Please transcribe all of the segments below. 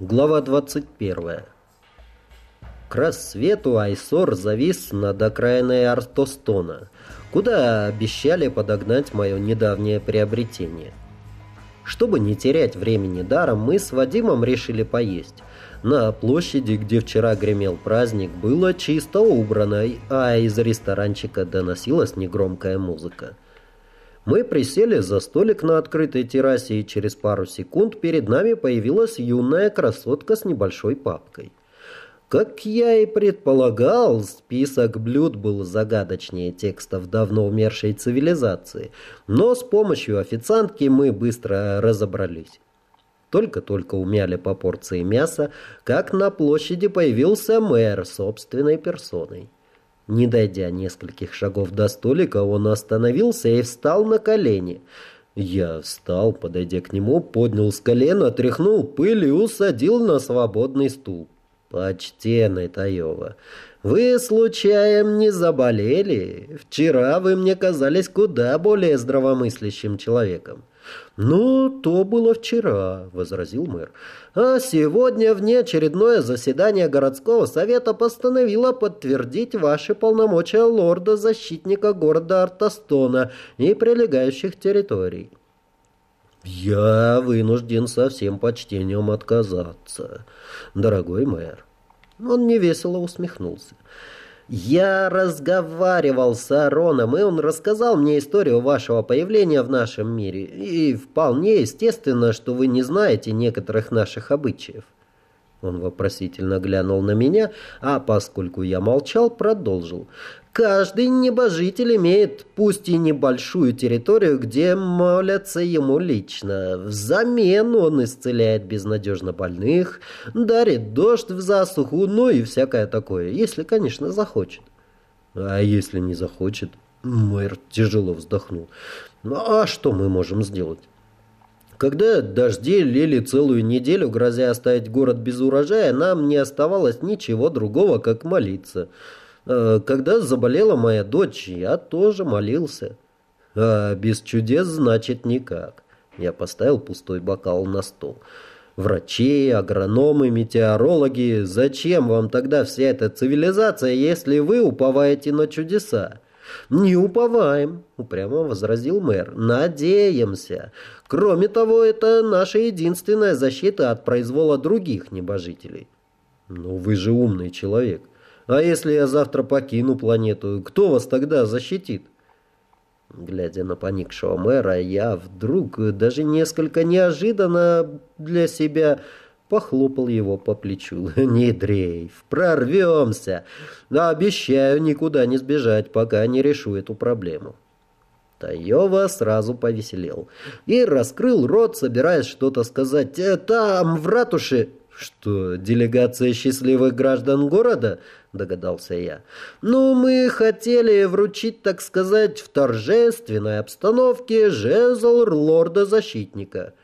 Глава 21. К рассвету Айсор завис над окраиной Артостона, куда обещали подогнать мое недавнее приобретение. Чтобы не терять времени даром, мы с Вадимом решили поесть. На площади, где вчера гремел праздник, было чисто убрано, а из ресторанчика доносилась негромкая музыка. Мы присели за столик на открытой террасе, и через пару секунд перед нами появилась юная красотка с небольшой папкой. Как я и предполагал, список блюд был загадочнее текстов давно умершей цивилизации, но с помощью официантки мы быстро разобрались. Только-только умяли по порции мяса, как на площади появился мэр собственной персоной. Не дойдя нескольких шагов до столика, он остановился и встал на колени. Я встал, подойдя к нему, поднял с колена, отряхнул пыль и усадил на свободный стул. «Почтенный Таева, вы случаем не заболели? Вчера вы мне казались куда более здравомыслящим человеком». «Ну, то было вчера», — возразил мэр. «А сегодня внеочередное заседание городского совета постановило подтвердить ваши полномочия лорда-защитника города Артастона и прилегающих территорий». «Я вынужден со всем почтением отказаться, дорогой мэр». Он невесело усмехнулся. Я разговаривал с Ароном, и он рассказал мне историю вашего появления в нашем мире. И вполне естественно, что вы не знаете некоторых наших обычаев. Он вопросительно глянул на меня, а поскольку я молчал, продолжил. Каждый небожитель имеет, пусть и небольшую территорию, где молятся ему лично. Взамен он исцеляет безнадежно больных, дарит дождь в засуху, ну и всякое такое, если, конечно, захочет. А если не захочет? Мэр тяжело вздохнул. Ну а что мы можем сделать? Когда дожди лили целую неделю, грозя оставить город без урожая, нам не оставалось ничего другого, как молиться. Э, когда заболела моя дочь, я тоже молился. А без чудес значит никак. Я поставил пустой бокал на стол. Врачи, агрономы, метеорологи, зачем вам тогда вся эта цивилизация, если вы уповаете на чудеса? «Не уповаем», — упрямо возразил мэр. «Надеемся. Кроме того, это наша единственная защита от произвола других небожителей». «Ну вы же умный человек. А если я завтра покину планету, кто вас тогда защитит? Глядя на поникшего мэра, я вдруг, даже несколько неожиданно для себя, похлопал его по плечу. «Не дрейф, прорвемся! Обещаю никуда не сбежать, пока не решу эту проблему». Таева сразу повеселел и раскрыл рот, собираясь что-то сказать. «Э, «Там, в ратуше...» «Что, делегация счастливых граждан города?» — догадался я. «Ну, мы хотели вручить, так сказать, в торжественной обстановке жезл лорда-защитника».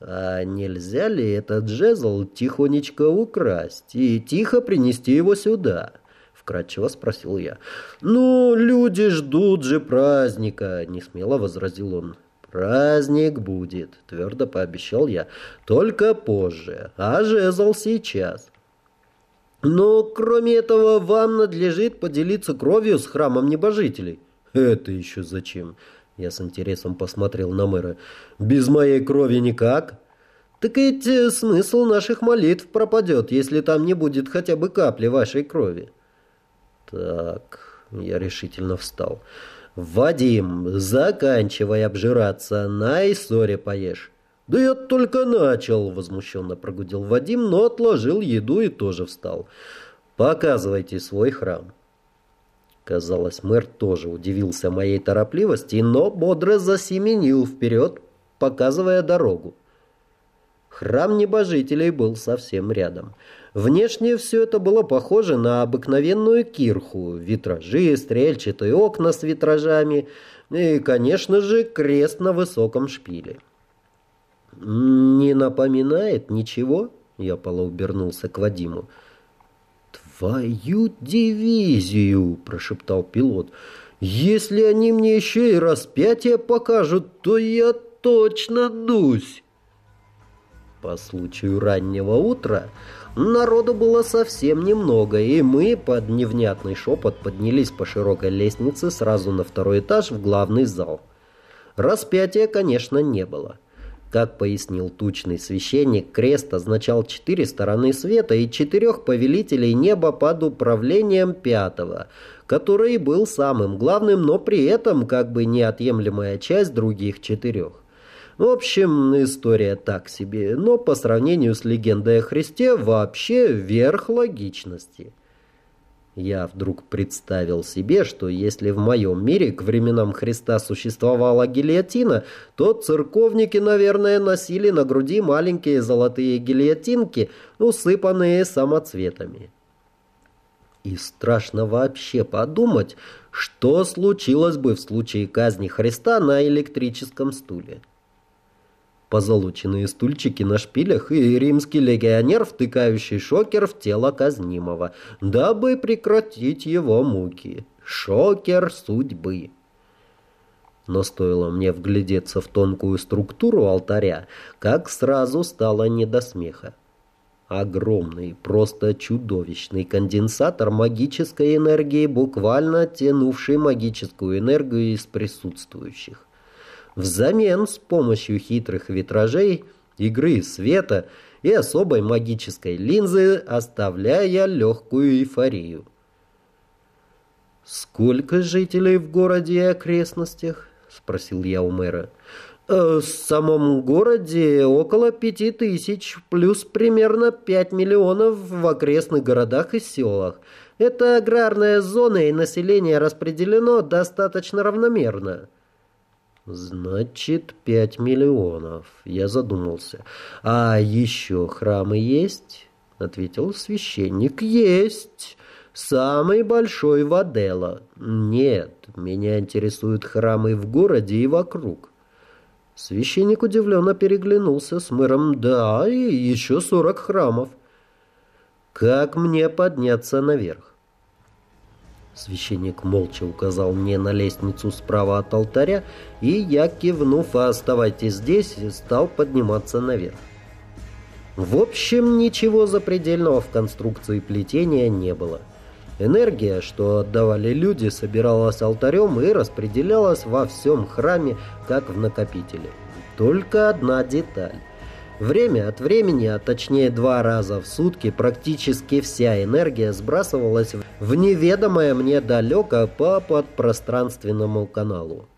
«А нельзя ли этот жезл тихонечко украсть и тихо принести его сюда?» — вкратчиво спросил я. «Ну, люди ждут же праздника», — несмело возразил он. «Праздник будет», — твердо пообещал я. «Только позже, а жезл сейчас». «Но кроме этого вам надлежит поделиться кровью с храмом небожителей». «Это еще зачем?» Я с интересом посмотрел на мэра. «Без моей крови никак?» «Так ведь э, смысл наших молитв пропадет, если там не будет хотя бы капли вашей крови». «Так...» Я решительно встал. «Вадим, заканчивай обжираться, на Иссоре поешь». «Да я только начал», — возмущенно прогудел Вадим, но отложил еду и тоже встал. «Показывайте свой храм». Казалось, мэр тоже удивился моей торопливости, но бодро засеменил вперед, показывая дорогу. Храм небожителей был совсем рядом. Внешне все это было похоже на обыкновенную кирху. Витражи, стрельчатые окна с витражами и, конечно же, крест на высоком шпиле. «Не напоминает ничего?» Я полуобернулся к Вадиму. «Твою дивизию!» – прошептал пилот. «Если они мне еще и распятие покажут, то я точно дусь!» По случаю раннего утра народу было совсем немного, и мы под невнятный шепот поднялись по широкой лестнице сразу на второй этаж в главный зал. Распятия, конечно, не было. Как пояснил тучный священник, крест означал четыре стороны света и четырех повелителей неба под управлением пятого, который был самым главным, но при этом как бы неотъемлемая часть других четырех. В общем, история так себе, но по сравнению с легендой о Христе вообще верх логичности. Я вдруг представил себе, что если в моем мире к временам Христа существовала гильотина, то церковники, наверное, носили на груди маленькие золотые гильотинки, усыпанные самоцветами. И страшно вообще подумать, что случилось бы в случае казни Христа на электрическом стуле позолоченные стульчики на шпилях и римский легионер, втыкающий шокер в тело казнимого, дабы прекратить его муки. Шокер судьбы. Но стоило мне вглядеться в тонкую структуру алтаря, как сразу стало не до смеха. Огромный, просто чудовищный конденсатор магической энергии, буквально тянувший магическую энергию из присутствующих. Взамен с помощью хитрых витражей, игры света и особой магической линзы, оставляя легкую эйфорию. «Сколько жителей в городе и окрестностях?» — спросил я у мэра. «Э, «В самом городе около пяти тысяч, плюс примерно пять миллионов в окрестных городах и селах. Это аграрная зона, и население распределено достаточно равномерно». Значит, пять миллионов. Я задумался. А еще храмы есть? Ответил священник. Есть. Самый большой в Аделла. Нет, меня интересуют храмы в городе и вокруг. Священник удивленно переглянулся с мэром. Да, и еще сорок храмов. Как мне подняться наверх? Священник молча указал мне на лестницу справа от алтаря, и я, кивнув, а оставайтесь здесь, стал подниматься наверх. В общем, ничего запредельного в конструкции плетения не было. Энергия, что отдавали люди, собиралась алтарем и распределялась во всем храме, как в накопителе. Только одна деталь. Время от времени, а точнее два раза в сутки, практически вся энергия сбрасывалась в неведомое мне далеко по подпространственному каналу.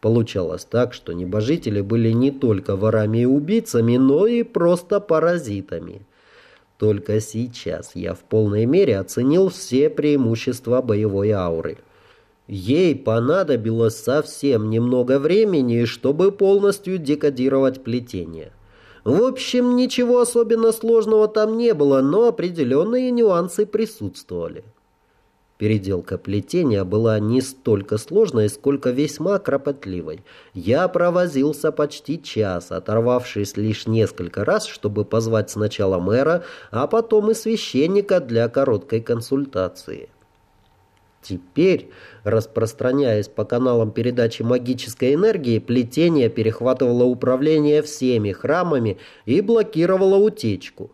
Получалось так, что небожители были не только ворами и убийцами, но и просто паразитами. Только сейчас я в полной мере оценил все преимущества боевой ауры. Ей понадобилось совсем немного времени, чтобы полностью декодировать плетение. В общем, ничего особенно сложного там не было, но определенные нюансы присутствовали. Переделка плетения была не столько сложной, сколько весьма кропотливой. Я провозился почти час, оторвавшись лишь несколько раз, чтобы позвать сначала мэра, а потом и священника для короткой консультации. Теперь, распространяясь по каналам передачи магической энергии, плетение перехватывало управление всеми храмами и блокировало утечку.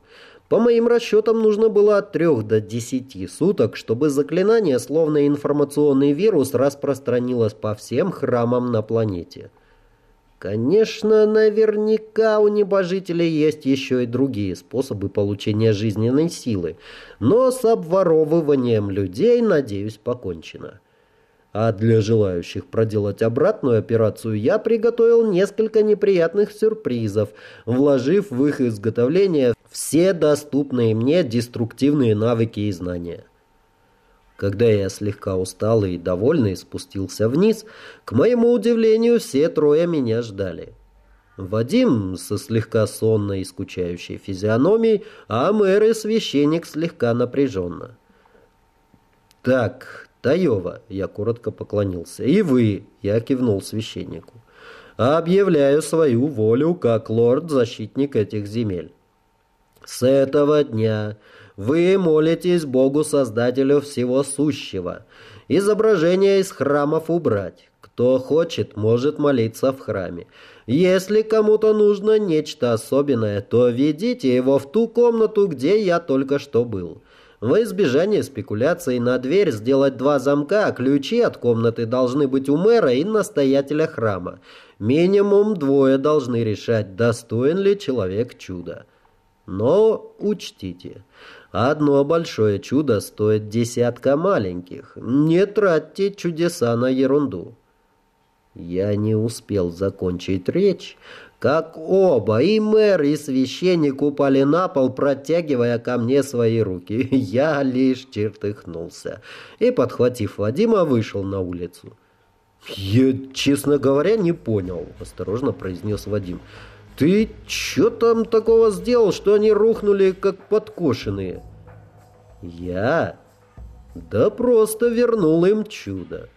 По моим расчетам, нужно было от трех до десяти суток, чтобы заклинание, словно информационный вирус, распространилось по всем храмам на планете. Конечно, наверняка у небожителей есть еще и другие способы получения жизненной силы, но с обворовыванием людей, надеюсь, покончено. А для желающих проделать обратную операцию я приготовил несколько неприятных сюрпризов, вложив в их изготовление все доступные мне деструктивные навыки и знания. Когда я слегка усталый и довольный спустился вниз, к моему удивлению, все трое меня ждали. Вадим со слегка сонной и скучающей физиономией, а мэр и священник слегка напряженно. «Так, Таева», — я коротко поклонился, — «и вы», — я кивнул священнику, — «объявляю свою волю как лорд-защитник этих земель. С этого дня вы молитесь Богу-Создателю всего сущего. Изображения из храмов убрать. Кто хочет, может молиться в храме. Если кому-то нужно нечто особенное, то ведите его в ту комнату, где я только что был. Во избежание спекуляций на дверь сделать два замка, а ключи от комнаты должны быть у мэра и настоятеля храма. Минимум двое должны решать, достоин ли человек чуда. Но учтите, одно большое чудо стоит десятка маленьких. Не тратьте чудеса на ерунду. Я не успел закончить речь, как оба, и мэр, и священник упали на пол, протягивая ко мне свои руки. Я лишь чертыхнулся и, подхватив Вадима, вышел на улицу. «Я, честно говоря, не понял», — осторожно произнес Вадим. «Ты что там такого сделал, что они рухнули, как подкошенные?» «Я? Да просто вернул им чудо».